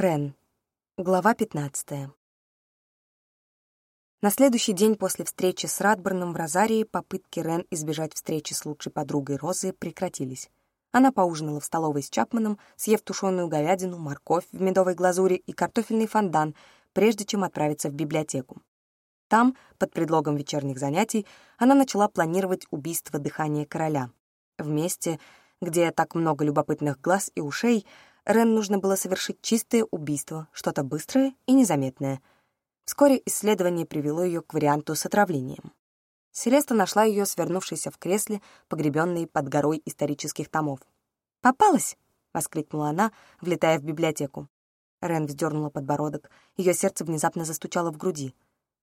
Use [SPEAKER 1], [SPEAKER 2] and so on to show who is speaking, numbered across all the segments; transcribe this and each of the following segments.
[SPEAKER 1] Рен. Глава 15. На следующий день после встречи с Радберном в Розарии попытки Рен избежать встречи с лучшей подругой Розы прекратились. Она поужинала в столовой с Чапманом, съев тушеную говядину, морковь в медовой глазури и картофельный фондан, прежде чем отправиться в библиотеку. Там, под предлогом вечерних занятий, она начала планировать убийство дыхания короля. В месте, где так много любопытных глаз и ушей — Рен нужно было совершить чистое убийство, что-то быстрое и незаметное. Вскоре исследование привело ее к варианту с отравлением. Селеста нашла ее, свернувшейся в кресле, погребенной под горой исторических томов. «Попалась!» — воскликнула она, влетая в библиотеку. Рен вздернула подбородок, ее сердце внезапно застучало в груди.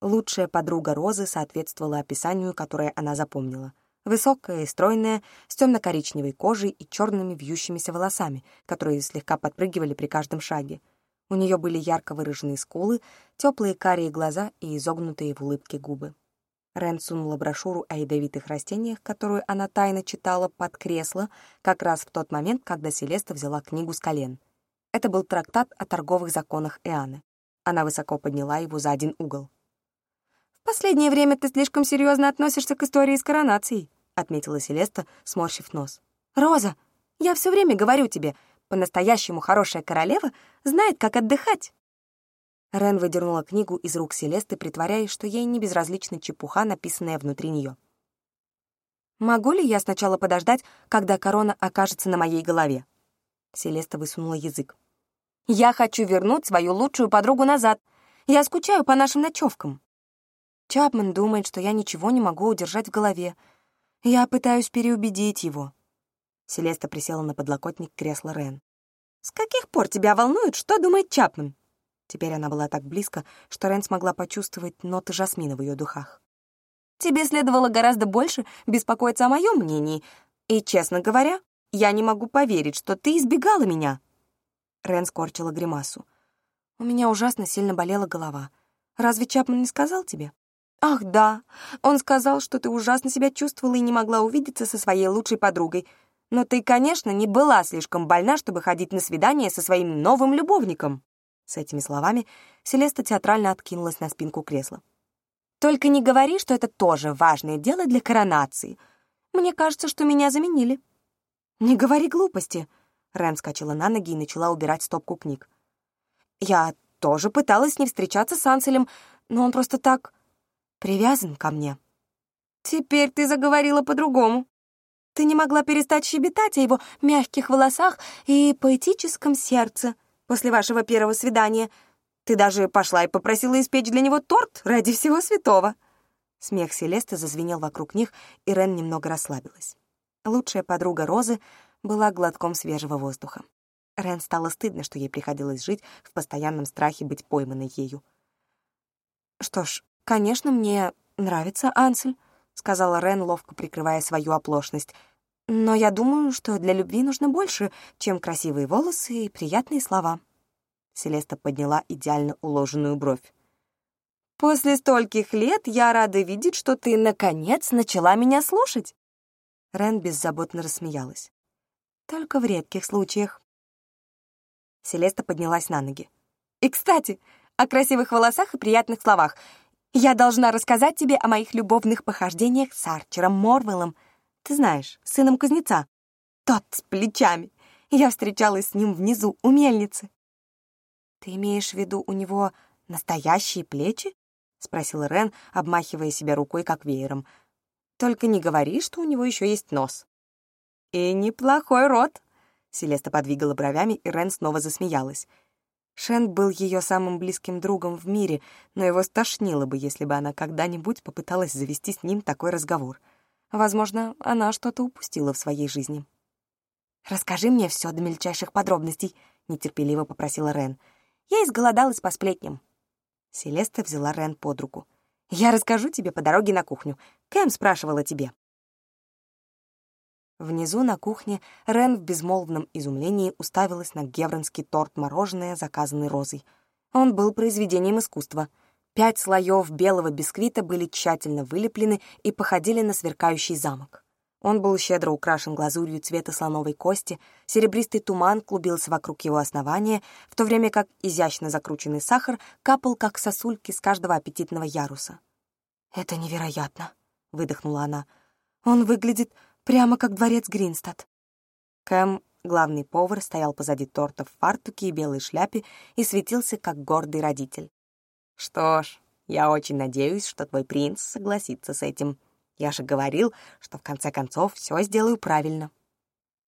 [SPEAKER 1] Лучшая подруга Розы соответствовала описанию, которое она запомнила — Высокая и стройная, с темно-коричневой кожей и черными вьющимися волосами, которые слегка подпрыгивали при каждом шаге. У нее были ярко выраженные скулы, теплые карие глаза и изогнутые в улыбке губы. Рен сунула брошюру о ядовитых растениях, которую она тайно читала под кресло, как раз в тот момент, когда Селеста взяла книгу с колен. Это был трактат о торговых законах Иоанны. Она высоко подняла его за один угол. «В последнее время ты слишком серьезно относишься к истории с коронацией», отметила Селеста, сморщив нос. «Роза, я все время говорю тебе, по-настоящему хорошая королева знает, как отдыхать». Рен выдернула книгу из рук Селесты, притворяясь, что ей не безразлична чепуха, написанная внутри нее. «Могу ли я сначала подождать, когда корона окажется на моей голове?» Селеста высунула язык. «Я хочу вернуть свою лучшую подругу назад. Я скучаю по нашим ночевкам». Чапман думает, что я ничего не могу удержать в голове, я пытаюсь переубедить его. Селеста присела на подлокотник кресла Рен. «С каких пор тебя волнует, что думает Чапман?» Теперь она была так близко, что Рен смогла почувствовать ноты жасмина в ее духах. «Тебе следовало гораздо больше беспокоиться о моем мнении. И, честно говоря, я не могу поверить, что ты избегала меня». Рен скорчила гримасу. «У меня ужасно сильно болела голова. Разве Чапман не сказал тебе?» «Ах, да. Он сказал, что ты ужасно себя чувствовала и не могла увидеться со своей лучшей подругой. Но ты, конечно, не была слишком больна, чтобы ходить на свидание со своим новым любовником». С этими словами Селеста театрально откинулась на спинку кресла. «Только не говори, что это тоже важное дело для коронации. Мне кажется, что меня заменили». «Не говори глупости», — Рен скачала на ноги и начала убирать стопку книг. «Я тоже пыталась не встречаться с Анселем, но он просто так привязан ко мне. Теперь ты заговорила по-другому. Ты не могла перестать щебетать о его мягких волосах и поэтическом сердце после вашего первого свидания. Ты даже пошла и попросила испечь для него торт ради всего святого. Смех Селесты зазвенел вокруг них, и Рен немного расслабилась. Лучшая подруга Розы была глотком свежего воздуха. Рен стало стыдно, что ей приходилось жить в постоянном страхе быть пойманной ею. Что ж, «Конечно, мне нравится Ансель», — сказала Рен, ловко прикрывая свою оплошность. «Но я думаю, что для любви нужно больше, чем красивые волосы и приятные слова». Селеста подняла идеально уложенную бровь. «После стольких лет я рада видеть, что ты, наконец, начала меня слушать». Рен беззаботно рассмеялась. «Только в редких случаях». Селеста поднялась на ноги. «И, кстати, о красивых волосах и приятных словах. Я должна рассказать тебе о моих любовных похождениях с Арчером Морвеллом. Ты знаешь, сыном кузнеца. Тот с плечами. Я встречалась с ним внизу, у мельницы. Ты имеешь в виду у него настоящие плечи? Спросила Рен, обмахивая себя рукой, как веером. Только не говори, что у него еще есть нос. И неплохой рот. Селеста подвигала бровями, и Рен снова засмеялась. Шен был ее самым близким другом в мире, но его стошнило бы, если бы она когда-нибудь попыталась завести с ним такой разговор. Возможно, она что-то упустила в своей жизни. «Расскажи мне все до мельчайших подробностей», — нетерпеливо попросила Рен. «Я изголодалась по сплетням». Селеста взяла Рен под руку. «Я расскажу тебе по дороге на кухню. Кэм спрашивала тебе». Внизу на кухне Рен в безмолвном изумлении уставилась на гевронский торт-мороженое, заказанный Розой. Он был произведением искусства. Пять слоев белого бисквита были тщательно вылеплены и походили на сверкающий замок. Он был щедро украшен глазурью цвета слоновой кости, серебристый туман клубился вокруг его основания, в то время как изящно закрученный сахар капал, как сосульки с каждого аппетитного яруса. «Это невероятно», — выдохнула она. «Он выглядит прямо как дворец Гринстад». Кэм, главный повар, стоял позади торта в фартуке и белой шляпе и светился, как гордый родитель. «Что ж, я очень надеюсь, что твой принц согласится с этим», я же говорил, что в конце концов все сделаю правильно.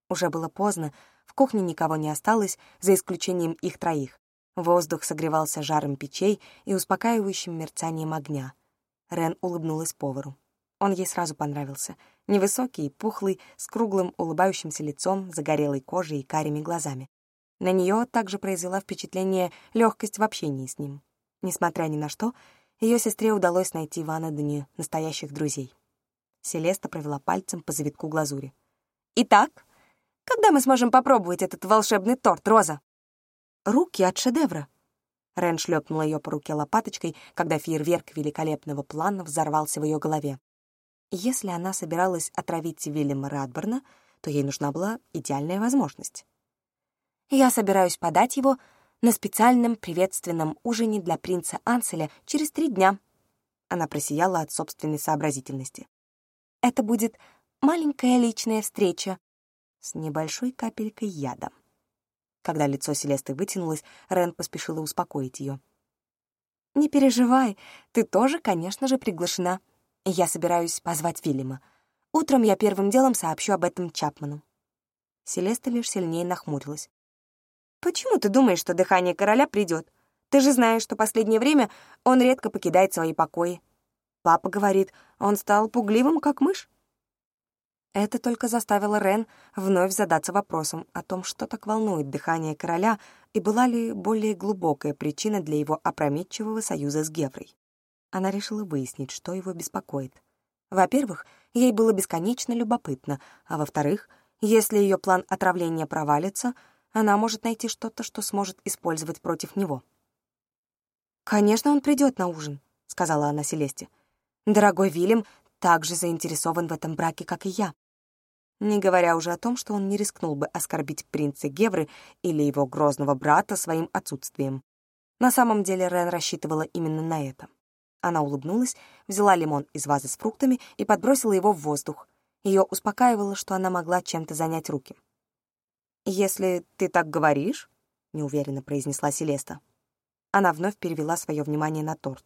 [SPEAKER 1] Уже было поздно, в кухне никого не осталось, за исключением их троих. Воздух согревался жаром печей и успокаивающим мерцанием огня. Рен улыбнулась повару. Он ей сразу понравился. Невысокий пухлый, с круглым улыбающимся лицом, загорелой кожей и карими глазами. На нее также произвела впечатление легкость в общении с ним. Несмотря ни на что, ее сестре удалось найти в Анадоне настоящих друзей. Селеста провела пальцем по завитку глазури. «Итак, когда мы сможем попробовать этот волшебный торт, Роза?» «Руки от шедевра». Рен шлепнула ее по руке лопаточкой, когда фейерверк великолепного плана взорвался в ее голове. Если она собиралась отравить Вильяма Радборна, то ей нужна была идеальная возможность. «Я собираюсь подать его на специальном приветственном ужине для принца Анселя через три дня». Она просияла от собственной сообразительности. Это будет маленькая личная встреча с небольшой капелькой яда. Когда лицо Селесты вытянулось, Рен поспешила успокоить ее. «Не переживай, ты тоже, конечно же, приглашена. Я собираюсь позвать Вильяма. Утром я первым делом сообщу об этом Чапману». Селеста лишь сильнее нахмурилась. «Почему ты думаешь, что дыхание короля придет? Ты же знаешь, что последнее время он редко покидает свои покои. Папа говорит, он стал пугливым, как мышь. Это только заставило Рен вновь задаться вопросом о том, что так волнует дыхание короля и была ли более глубокая причина для его опрометчивого союза с Геврой. Она решила выяснить, что его беспокоит. Во-первых, ей было бесконечно любопытно, а во-вторых, если ее план отравления провалится, она может найти что-то, что сможет использовать против него. «Конечно, он придет на ужин», — сказала она Селесте. Дорогой Вильям также заинтересован в этом браке, как и я. Не говоря уже о том, что он не рискнул бы оскорбить принца Гевры или его грозного брата своим отсутствием. На самом деле Рен рассчитывала именно на это. Она улыбнулась, взяла лимон из вазы с фруктами и подбросила его в воздух. Ее успокаивало, что она могла чем-то занять руки. «Если ты так говоришь», — неуверенно произнесла Селеста. Она вновь перевела свое внимание на торт.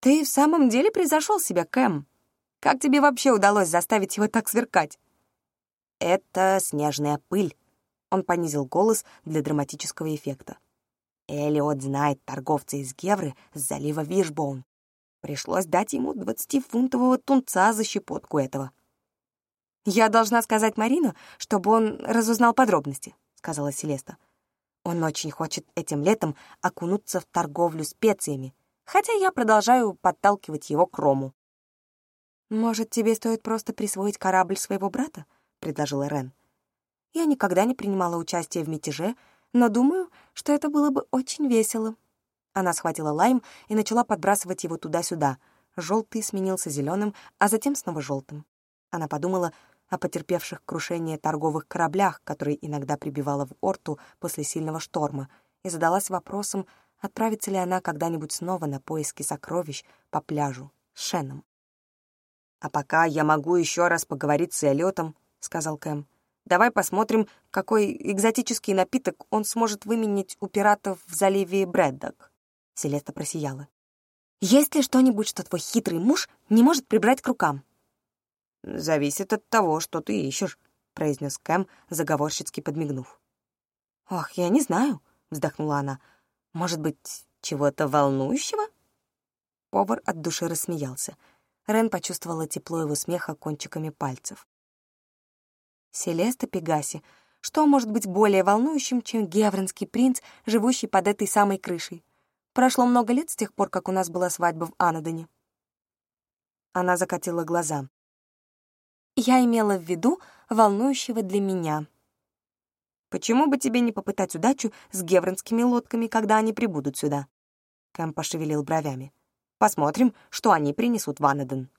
[SPEAKER 1] «Ты в самом деле превзошел себя, Кэм? Как тебе вообще удалось заставить его так сверкать?» «Это снежная пыль», — он понизил голос для драматического эффекта. Элиот знает торговца из Гевры с залива Вишбоун. Пришлось дать ему двадцатифунтового тунца за щепотку этого. «Я должна сказать Марину, чтобы он разузнал подробности», — сказала Селеста. «Он очень хочет этим летом окунуться в торговлю специями, хотя я продолжаю подталкивать его к Рому. «Может, тебе стоит просто присвоить корабль своего брата?» — предложила Рен. «Я никогда не принимала участие в мятеже, но думаю, что это было бы очень весело». Она схватила лайм и начала подбрасывать его туда-сюда. Желтый сменился зеленым, а затем снова желтым. Она подумала о потерпевших крушение торговых кораблях, которые иногда прибивала в Орту после сильного шторма, и задалась вопросом, отправится ли она когда-нибудь снова на поиски сокровищ по пляжу с Шеном. «А пока я могу еще раз поговорить с Эллиотом», — сказал Кэм. «Давай посмотрим, какой экзотический напиток он сможет выменить у пиратов в заливе Брэддок». Селеста просияла. «Есть ли что-нибудь, что твой хитрый муж не может прибрать к рукам?» «Зависит от того, что ты ищешь», — произнес Кэм, заговорщицки подмигнув. «Ох, я не знаю», — вздохнула она. Может быть, чего-то волнующего?» Повар от души рассмеялся. Рен почувствовала тепло его смеха кончиками пальцев. «Селеста Пегаси, что может быть более волнующим, чем гевронский принц, живущий под этой самой крышей? Прошло много лет с тех пор, как у нас была свадьба в Анадоне». Она закатила глаза. «Я имела в виду волнующего для меня», Почему бы тебе не попытать удачу с гевронскими лодками, когда они прибудут сюда?» Кэм пошевелил бровями. «Посмотрим, что они принесут в Анаден».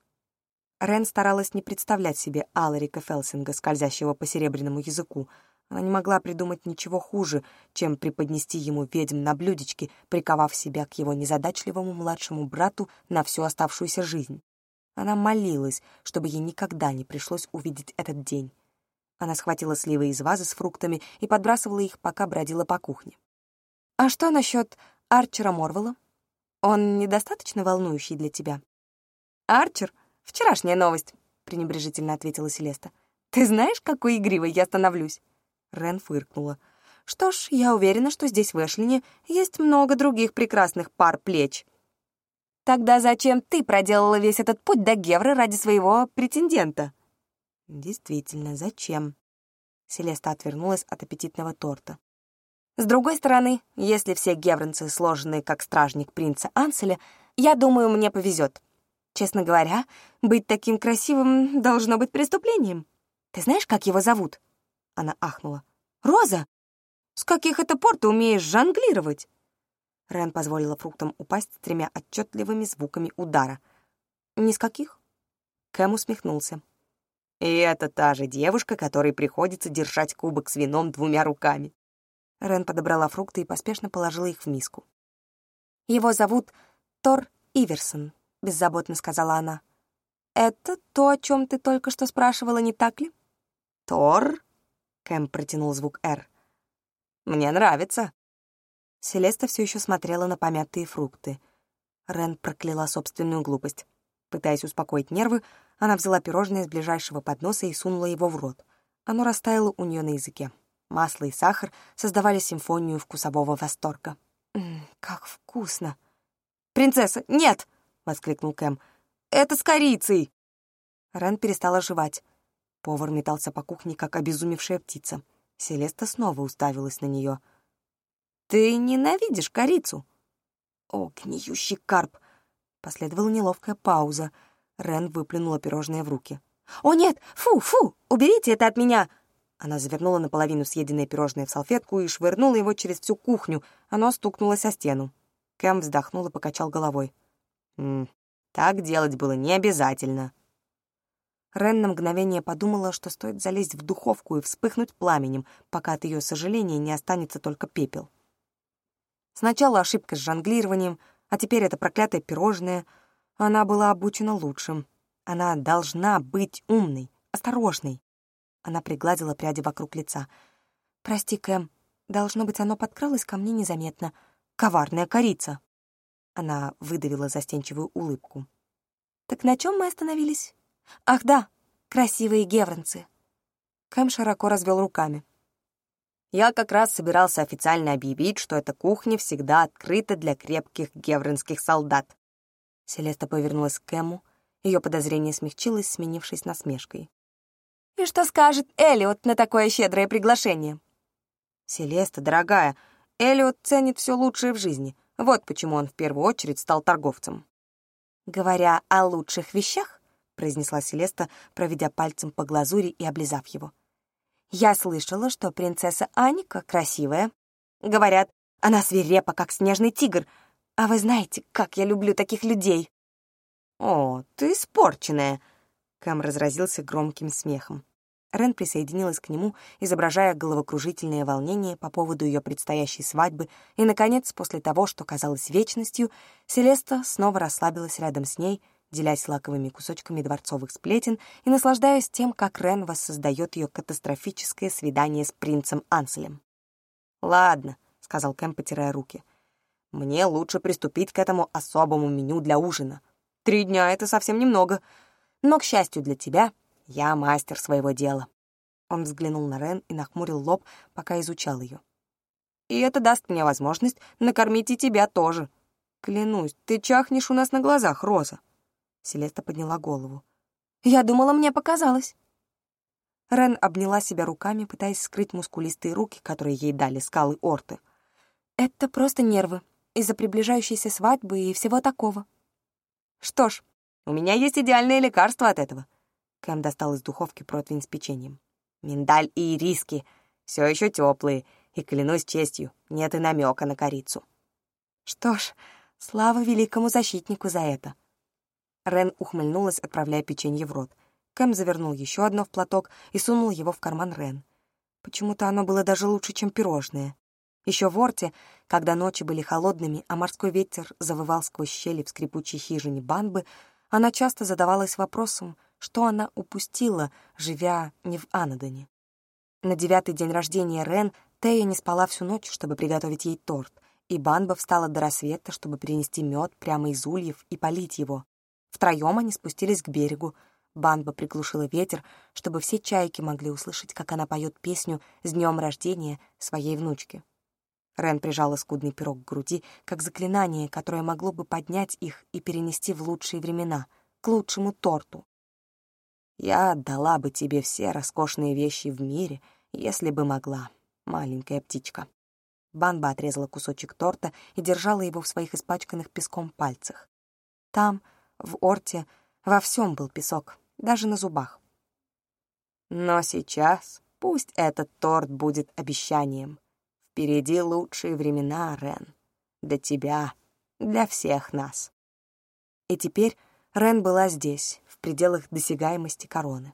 [SPEAKER 1] Рен старалась не представлять себе Аларика Фелсинга, скользящего по серебряному языку. Она не могла придумать ничего хуже, чем преподнести ему ведьм на блюдечке, приковав себя к его незадачливому младшему брату на всю оставшуюся жизнь. Она молилась, чтобы ей никогда не пришлось увидеть этот день. Она схватила сливы из вазы с фруктами и подбрасывала их, пока бродила по кухне. «А что насчет Арчера Морвелла? Он недостаточно волнующий для тебя?» «Арчер? Вчерашняя новость», — пренебрежительно ответила Селеста. «Ты знаешь, какой игривой я становлюсь?» Рен фыркнула. «Что ж, я уверена, что здесь в Эшлине есть много других прекрасных пар плеч». «Тогда зачем ты проделала весь этот путь до Гевры ради своего претендента?» Действительно, зачем? Селеста отвернулась от аппетитного торта. С другой стороны, если все гевронцы сложены как стражник принца Анселя, я думаю, мне повезет. Честно говоря, быть таким красивым должно быть преступлением. Ты знаешь, как его зовут? Она ахнула. Роза? С каких это пор ты умеешь жонглировать? Рен позволила фруктам упасть с тремя отчетливыми звуками удара. Ни с каких. Кэм усмехнулся. И это та же девушка, которой приходится держать кубок с вином двумя руками. Рен подобрала фрукты и поспешно положила их в миску. «Его зовут Тор Иверсон», — беззаботно сказала она. «Это то, о чем ты только что спрашивала, не так ли?» «Тор?» — Кэм протянул звук «Р». «Мне нравится». Селеста все еще смотрела на помятые фрукты. Рен прокляла собственную глупость. Пытаясь успокоить нервы, она взяла пирожное с ближайшего подноса и сунула его в рот. Оно растаяло у нее на языке. Масло и сахар создавали симфонию вкусового восторга. «М -м, «Как вкусно!» «Принцесса, нет!» — воскликнул Кэм. «Это с корицей!» Рен перестала жевать. Повар метался по кухне, как обезумевшая птица. Селеста снова уставилась на нее. «Ты ненавидишь корицу?» «О, гниющий карп!» Последовала неловкая пауза. Рен выплюнула пирожное в руки. «О, нет! Фу, фу! Уберите это от меня!» Она завернула наполовину съеденное пирожное в салфетку и швырнула его через всю кухню. Оно стукнулось о стену. Кэм вздохнул и покачал головой. «М «Так делать было не обязательно». Рен на мгновение подумала, что стоит залезть в духовку и вспыхнуть пламенем, пока от ее сожаления не останется только пепел. Сначала ошибка с жонглированием, а теперь это проклятое пирожное. Она была обучена лучшим. Она должна быть умной, осторожной. Она пригладила пряди вокруг лица. «Прости, Кэм, должно быть, оно подкралось ко мне незаметно. Коварная корица!» Она выдавила застенчивую улыбку. «Так на чем мы остановились? Ах да, красивые гевронцы!» Кэм широко развел руками. Я как раз собирался официально объявить, что эта кухня всегда открыта для крепких гевринских солдат. Селеста повернулась к Кэму. Ее подозрение смягчилось, сменившись насмешкой. «И что скажет Элиот на такое щедрое приглашение?» «Селеста, дорогая, Элиот ценит все лучшее в жизни. Вот почему он в первую очередь стал торговцем». «Говоря о лучших вещах», — произнесла Селеста, проведя пальцем по глазури и облизав его, — я слышала, что принцесса Аника красивая. Говорят, она свирепа, как снежный тигр. А вы знаете, как я люблю таких людей. О, ты испорченная. Кэм разразился громким смехом. Рен присоединилась к нему, изображая головокружительное волнение по поводу ее предстоящей свадьбы, и, наконец, после того, что казалось вечностью, Селеста снова расслабилась рядом с ней — делясь лаковыми кусочками дворцовых сплетен и наслаждаясь тем, как Рен воссоздает ее катастрофическое свидание с принцем Анселем. «Ладно», — сказал Кэм, потирая руки, — «мне лучше приступить к этому особому меню для ужина. Три дня — это совсем немного, но, к счастью для тебя, я мастер своего дела». Он взглянул на Рен и нахмурил лоб, пока изучал ее. «И это даст мне возможность накормить и тебя тоже. Клянусь, ты чахнешь у нас на глазах, Роза». Селеста подняла голову. «Я думала, мне показалось». Рен обняла себя руками, пытаясь скрыть мускулистые руки, которые ей дали скалы Орты. «Это просто нервы, из-за приближающейся свадьбы и всего такого». «Что ж, у меня есть идеальное лекарство от этого». Кэм достал из духовки противень с печеньем. «Миндаль и ириски, все еще теплые, и, клянусь честью, нет и намека на корицу». «Что ж, слава великому защитнику за это», Рен ухмыльнулась, отправляя печенье в рот. Кэм завернул еще одно в платок и сунул его в карман Рен. Почему-то оно было даже лучше, чем пирожное. Еще в Орте, когда ночи были холодными, а морской ветер завывал сквозь щели в скрипучей хижине Банбы, она часто задавалась вопросом, что она упустила, живя не в Анадоне. На девятый день рождения Рен Тея не спала всю ночь, чтобы приготовить ей торт, и Банба встала до рассвета, чтобы принести мед прямо из ульев и полить его. Втроем они спустились к берегу. Банба приглушила ветер, чтобы все чайки могли услышать, как она поет песню «С днем рождения» своей внучки. Рен прижала скудный пирог к груди, как заклинание, которое могло бы поднять их и перенести в лучшие времена, к лучшему торту. «Я отдала бы тебе все роскошные вещи в мире, если бы могла, маленькая птичка». Банба отрезала кусочек торта и держала его в своих испачканных песком пальцах. Там, в Орте, во всем был песок, даже на зубах. Но сейчас пусть этот торт будет обещанием. Впереди лучшие времена, Рен. Для тебя, для всех нас. И теперь Рен была здесь, пределах досягаемости короны.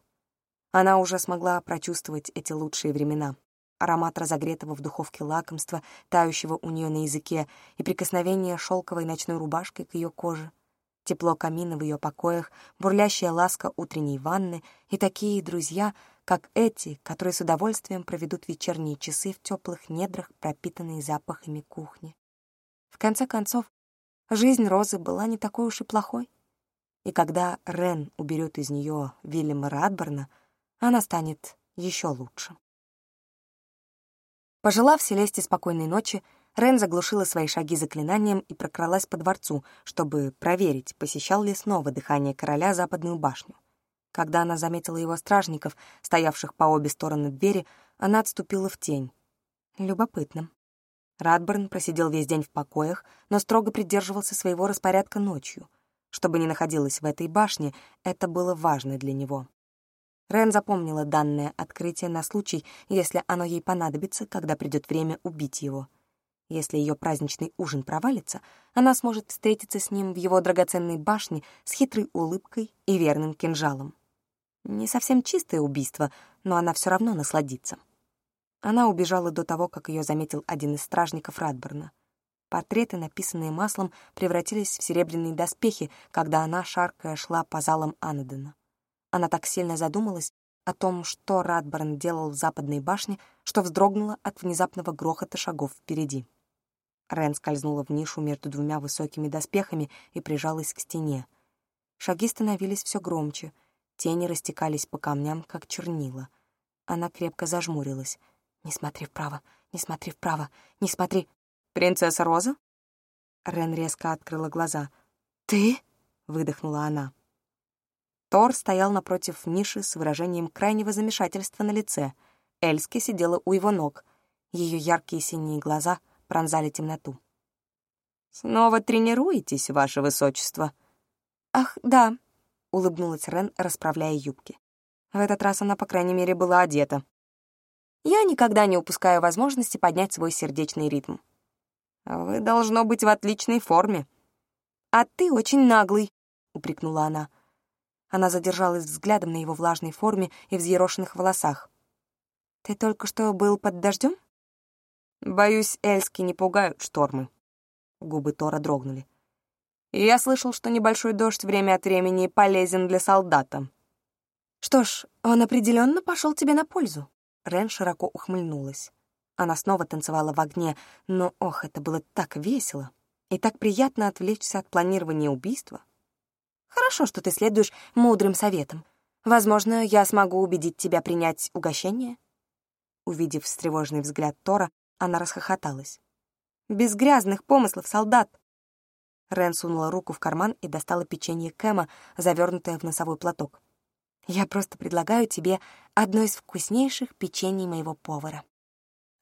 [SPEAKER 1] Она уже смогла прочувствовать эти лучшие времена. Аромат разогретого в духовке лакомства, тающего у нее на языке, и прикосновение шелковой ночной рубашкой к ее коже. Тепло камина в ее покоях, бурлящая ласка утренней ванны и такие друзья — как эти, которые с удовольствием проведут вечерние часы в теплых недрах, пропитанные запахами кухни. В конце концов, жизнь Розы была не такой уж и плохой. И когда Рен уберет из нее Вильяма Радборна, она станет еще лучше. Пожелав Селесте спокойной ночи, Рен заглушила свои шаги заклинанием и прокралась по дворцу, чтобы проверить, посещал ли снова дыхание короля западную башню. Когда она заметила его стражников, стоявших по обе стороны двери, она отступила в тень. Любопытно. Радберн просидел весь день в покоях, но строго придерживался своего распорядка ночью. Чтобы не находилась в этой башне, это было важно для него. Рен запомнила данное открытие на случай, если оно ей понадобится, когда придет время убить его. Если ее праздничный ужин провалится, она сможет встретиться с ним в его драгоценной башне с хитрой улыбкой и верным кинжалом. Не совсем чистое убийство, но она все равно насладится. Она убежала до того, как ее заметил один из стражников Радберна. Портреты, написанные маслом, превратились в серебряные доспехи, когда она, шаркая, шла по залам Анадена. Она так сильно задумалась о том, что Радберн делал в западной башне, что вздрогнула от внезапного грохота шагов впереди. Рен скользнула в нишу между двумя высокими доспехами и прижалась к стене. Шаги становились все громче — Тени растекались по камням, как чернила. Она крепко зажмурилась. «Не смотри вправо, не смотри вправо, не смотри...» «Принцесса Роза?» Рен резко открыла глаза. «Ты?» — выдохнула она. Тор стоял напротив ниши с выражением крайнего замешательства на лице. Эльски сидела у его ног. Ее яркие синие глаза пронзали темноту. «Снова тренируетесь, ваше высочество?» «Ах, да», улыбнулась Рен, расправляя юбки. В этот раз она, по крайней мере, была одета. Я никогда не упускаю возможности поднять свой сердечный ритм. Вы должно быть в отличной форме. А ты очень наглый, упрекнула она. Она задержалась взглядом на его влажной форме и взъерошенных волосах. Ты только что был под дождем? Боюсь, Эльски не пугают штормы. Губы Тора дрогнули я слышал, что небольшой дождь время от времени полезен для солдата. Что ж, он определенно пошел тебе на пользу. Рен широко ухмыльнулась. Она снова танцевала в огне, но, ох, это было так весело и так приятно отвлечься от планирования убийства. Хорошо, что ты следуешь мудрым советам. Возможно, я смогу убедить тебя принять угощение. Увидев встревоженный взгляд Тора, она расхохоталась. Без грязных помыслов, солдат. Рен сунула руку в карман и достала печенье Кэма, завернутое в носовой платок. «Я просто предлагаю тебе одно из вкуснейших печений моего повара».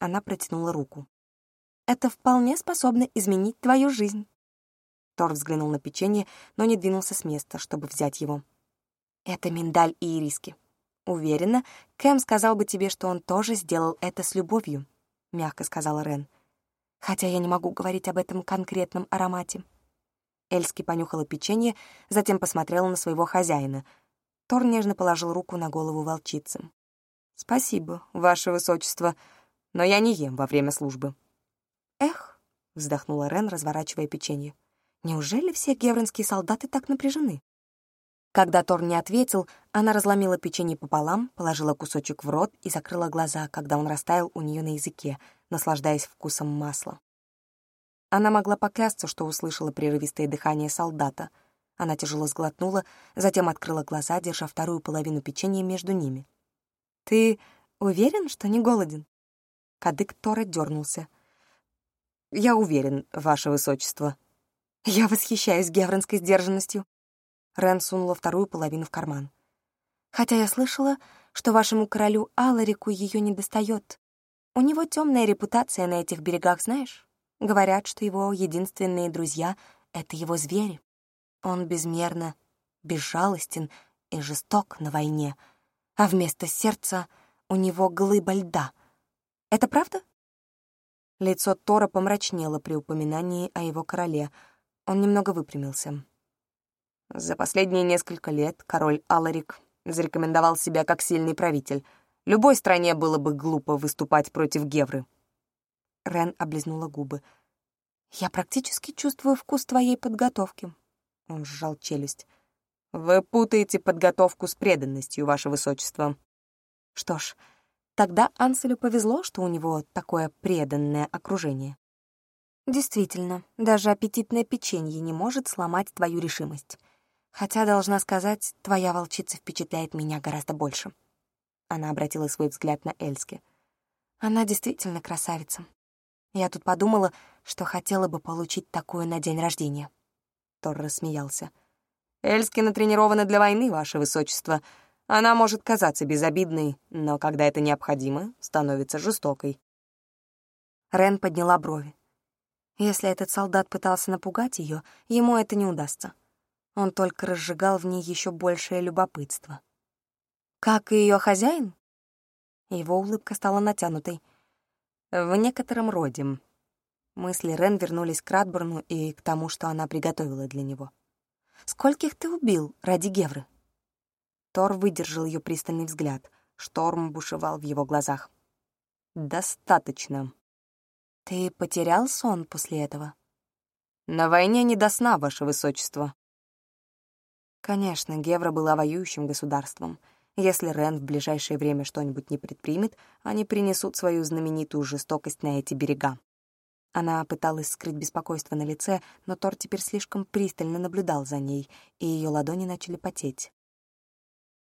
[SPEAKER 1] Она протянула руку. «Это вполне способно изменить твою жизнь». Тор взглянул на печенье, но не двинулся с места, чтобы взять его. «Это миндаль и ириски. Уверена, Кэм сказал бы тебе, что он тоже сделал это с любовью», — мягко сказала Рен. «Хотя я не могу говорить об этом конкретном аромате». Эльски понюхала печенье, затем посмотрела на своего хозяина. Тор нежно положил руку на голову волчицы. «Спасибо, ваше высочество, но я не ем во время службы». «Эх», — вздохнула Рен, разворачивая печенье, «неужели все гевронские солдаты так напряжены?» Когда Тор не ответил, она разломила печенье пополам, положила кусочек в рот и закрыла глаза, когда он растаял у нее на языке, наслаждаясь вкусом масла. Она могла поклясться, что услышала прерывистое дыхание солдата. Она тяжело сглотнула, затем открыла глаза, держа вторую половину печенья между ними. «Ты уверен, что не голоден?» Кадык Тора дернулся. «Я уверен, ваше высочество». «Я восхищаюсь гевронской сдержанностью». Рен сунула вторую половину в карман. «Хотя я слышала, что вашему королю Аларику ее не достает. У него темная репутация на этих берегах, знаешь?» Говорят, что его единственные друзья — это его звери. Он безмерно безжалостен и жесток на войне, а вместо сердца у него глыба льда. Это правда? Лицо Тора помрачнело при упоминании о его короле. Он немного выпрямился. За последние несколько лет король Аларик зарекомендовал себя как сильный правитель. Любой стране было бы глупо выступать против Гевры. Рен облизнула губы. «Я практически чувствую вкус твоей подготовки». Он сжал челюсть. «Вы путаете подготовку с преданностью, ваше высочество». Что ж, тогда Анселю повезло, что у него такое преданное окружение. Действительно, даже аппетитное печенье не может сломать твою решимость. Хотя, должна сказать, твоя волчица впечатляет меня гораздо больше. Она обратила свой взгляд на Эльске. Она действительно красавица. Я тут подумала, что хотела бы получить такую на день рождения. Тор рассмеялся. Эльски натренирована для войны, ваше высочество. Она может казаться безобидной, но когда это необходимо, становится жестокой. Рен подняла брови. Если этот солдат пытался напугать ее, ему это не удастся. Он только разжигал в ней еще большее любопытство. Как и ее хозяин? Его улыбка стала натянутой. В некотором роде. Мысли Рен вернулись к Радборну и к тому, что она приготовила для него. «Скольких ты убил ради Гевры?» Тор выдержал ее пристальный взгляд. Шторм бушевал в его глазах. «Достаточно». «Ты потерял сон после этого?» «На войне не до сна, ваше высочество». Конечно, Гевра была воюющим государством — если Рен в ближайшее время что-нибудь не предпримет, они принесут свою знаменитую жестокость на эти берега. Она пыталась скрыть беспокойство на лице, но Тор теперь слишком пристально наблюдал за ней, и ее ладони начали потеть.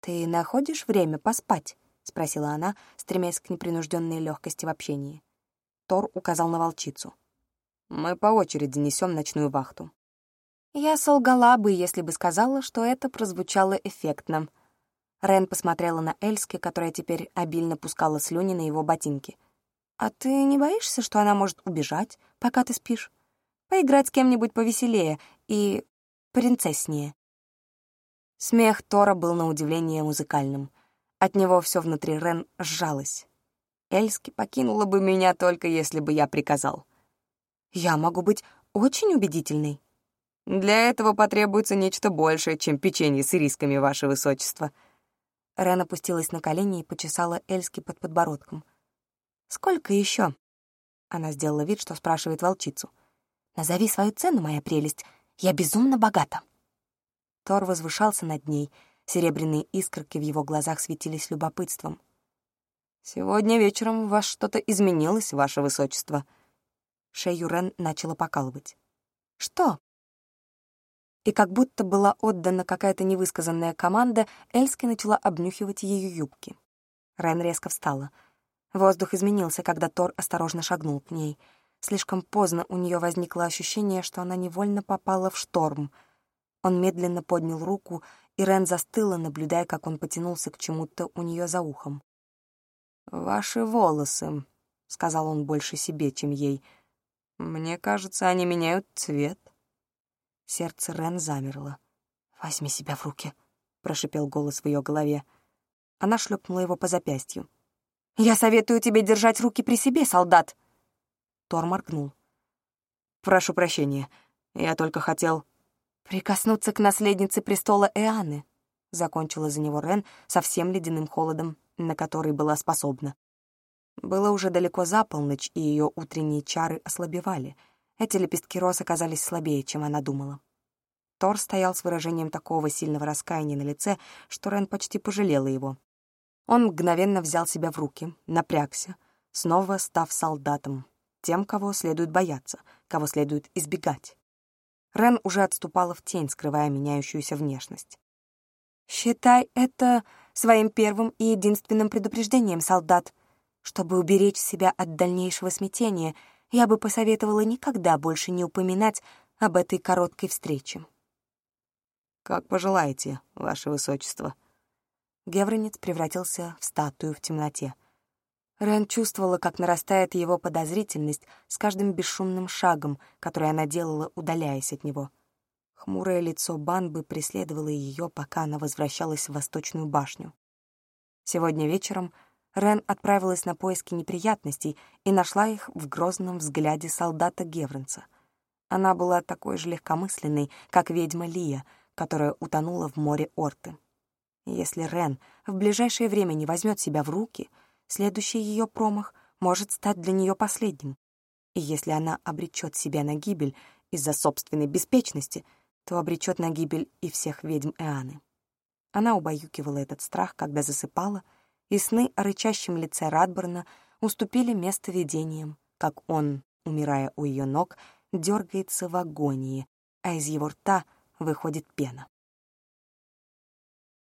[SPEAKER 1] «Ты находишь время поспать?» — спросила она, стремясь к непринужденной легкости в общении. Тор указал на волчицу. «Мы по очереди несем ночную вахту». Я солгала бы, если бы сказала, что это прозвучало эффектно — Рен посмотрела на Эльски, которая теперь обильно пускала слюни на его ботинки. «А ты не боишься, что она может убежать, пока ты спишь? Поиграть с кем-нибудь повеселее и принцесснее?» Смех Тора был на удивление музыкальным. От него все внутри Рен сжалось. Эльски покинула бы меня только если бы я приказал. «Я могу быть очень убедительной». «Для этого потребуется нечто большее, чем печенье с ирисками, ваше высочество», Рен опустилась на колени и почесала Эльски под подбородком. «Сколько еще?» Она сделала вид, что спрашивает волчицу. «Назови свою цену, моя прелесть. Я безумно богата». Тор возвышался над ней. Серебряные искорки в его глазах светились любопытством. «Сегодня вечером у вас что-то изменилось, ваше высочество». Шею Рен начала покалывать. «Что?» и как будто была отдана какая-то невысказанная команда, Эльски начала обнюхивать ее юбки. Рен резко встала. Воздух изменился, когда Тор осторожно шагнул к ней. Слишком поздно у нее возникло ощущение, что она невольно попала в шторм. Он медленно поднял руку, и Рен застыла, наблюдая, как он потянулся к чему-то у нее за ухом. «Ваши волосы», — сказал он больше себе, чем ей. «Мне кажется, они меняют цвет». Сердце Рен замерло. «Возьми себя в руки», — прошипел голос в ее голове. Она шлепнула его по запястью. «Я советую тебе держать руки при себе, солдат!» Тор моргнул. «Прошу прощения, я только хотел...» «Прикоснуться к наследнице престола Эаны», — закончила за него Рен совсем ледяным холодом, на который была способна. Было уже далеко за полночь, и ее утренние чары ослабевали. Эти лепестки роз оказались слабее, чем она думала. Тор стоял с выражением такого сильного раскаяния на лице, что Рен почти пожалела его. Он мгновенно взял себя в руки, напрягся, снова став солдатом, тем, кого следует бояться, кого следует избегать. Рен уже отступала в тень, скрывая меняющуюся внешность. «Считай это своим первым и единственным предупреждением, солдат. Чтобы уберечь себя от дальнейшего смятения, я бы посоветовала никогда больше не упоминать об этой короткой встрече».
[SPEAKER 2] «Как пожелаете, ваше высочество».
[SPEAKER 1] Гевронец превратился в статую в темноте. Рен чувствовала, как нарастает его подозрительность с каждым бесшумным шагом, который она делала, удаляясь от него. Хмурое лицо Банбы преследовало ее, пока она возвращалась в Восточную башню. Сегодня вечером Рен отправилась на поиски неприятностей и нашла их в грозном взгляде солдата Гевренца. Она была такой же легкомысленной, как ведьма Лия, которая утонула в море Орты. Если Рен в ближайшее время не возьмет себя в руки — следующий ее промах может стать для нее последним. И если она обречет себя на гибель из-за собственной беспечности, то обречет на гибель и всех ведьм Эаны. Она убаюкивала этот страх, когда засыпала, и сны о рычащем лице Радборна уступили место видениям, как он, умирая у ее ног, дергается в агонии, а из его рта выходит пена.